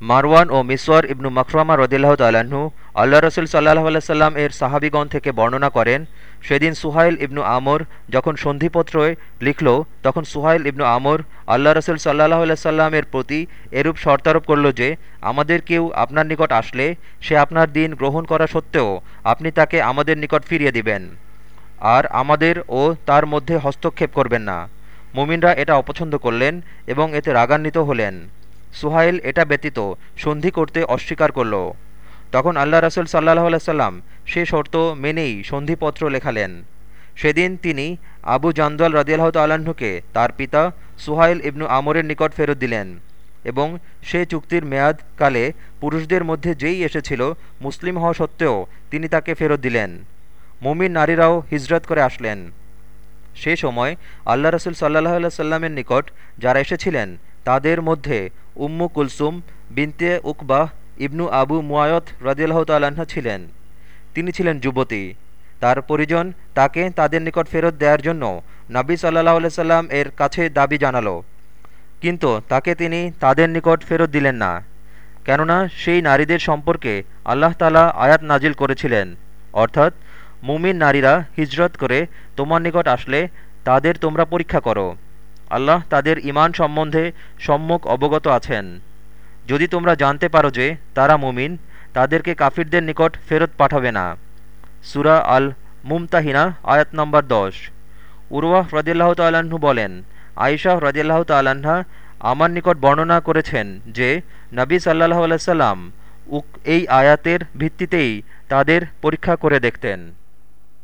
মারওয়ান ও মিসওয়ার ইবনু মখরামা রদিল্লাহ তাল্লাহ্ন আল্লাহ রসুল সাল্লাহ আল্লাহ এর সাহাবিগণ থেকে বর্ণনা করেন, সেদিন সুহাইল ইবনু আমর যখন সন্ধিপত্রে লিখল, তখন সুহাইল ইবনু আমর আল্লাহ রসুল সাল্লাহ আল্লাহ এর প্রতি এরূপ শর্তারোপ করল যে, আমাদের কেউ আপনার নিকট আসলে সে আপনার দিন গ্রহণ করা সত্ত্বেও আপনি তাকে আমাদের নিকট ফিরিয়ে দিবেন। আর আমাদের ও তার মধ্যে হস্তক্ষেপ করবেন না। মুমিনরা এটা অপছন্দ করলেন এবং এতে রাগান্বিত হলেন। সুহাইল এটা ব্যতীত সন্ধি করতে অস্বীকার করল। তখন আল্লাহ রসুল সাল্লাহ সাল্লাম সে শর্ত মেনেই সন্ধিপত্র লেখালেন। সেদিন তিনি আবু জান্দল রদিয়াল্লাহ তাল্লাহ্নকে তার পিতা সুহাইল ইবনু আমরের নিকট ফেরত দিলেন এবং সে চুক্তির মেয়াদ কালে পুরুষদের মধ্যে যেই এসেছিল মুসলিম হওয়া সত্ত্বেও তিনি তাকে ফেরত দিলেন। মুমিন নারীরাও হিজরত করে আসলেন। সে সময় আল্লাহ রসুল সাল্লাহ সাল্লামের নিকট যারা এসেছিলেন তাদের মধ্যে উম্মু কুলসুম বিনতে উকবাহ ইবনু আবু মুয়ায়ত রদিয়াল্লাহ তাল্লাহ্ন ছিলেন। তিনি ছিলেন যুবতী। তার পরিজন তাকে তাদের নিকট ফেরত দেওয়ার জন্য নাবী সাল্লাহ সাল্লাম এর কাছে দাবি জানালো। কিন্তু তাকে তিনি তাদের নিকট ফেরত দিলেন না। কেননা সেই নারীদের সম্পর্কে আল্লাহ তালা আয়াত নাজিল করেছিলেন। অর্থাৎ, মুমিন নারীরা হিজরত করে তোমার নিকট আসলে তাদের তোমরা পরীক্ষা করো। আল্লাহ তাদের ইমান সম্বন্ধে সম্মুখ অবগত আছেন। যদি তোমরা জানতে পারো যে তারা মুমিন, তাদেরকে কাফিরদের নিকট ফেরত পাঠাবে না। সুরা আল মুমতাহিনা আয়াত নম্বর দশ। উরওয়াহ রদিল্লাহ তাল্লাহ্ন বলেন আইশাহ রদিল্লাহ তাল্লাহা আমার নিকট বর্ণনা করেছেন যে, নবী সাল্লাহ আলাইসাল্লাম উক এই আয়াতের ভিত্তিতেই তাদের পরীক্ষা করে দেখতেন।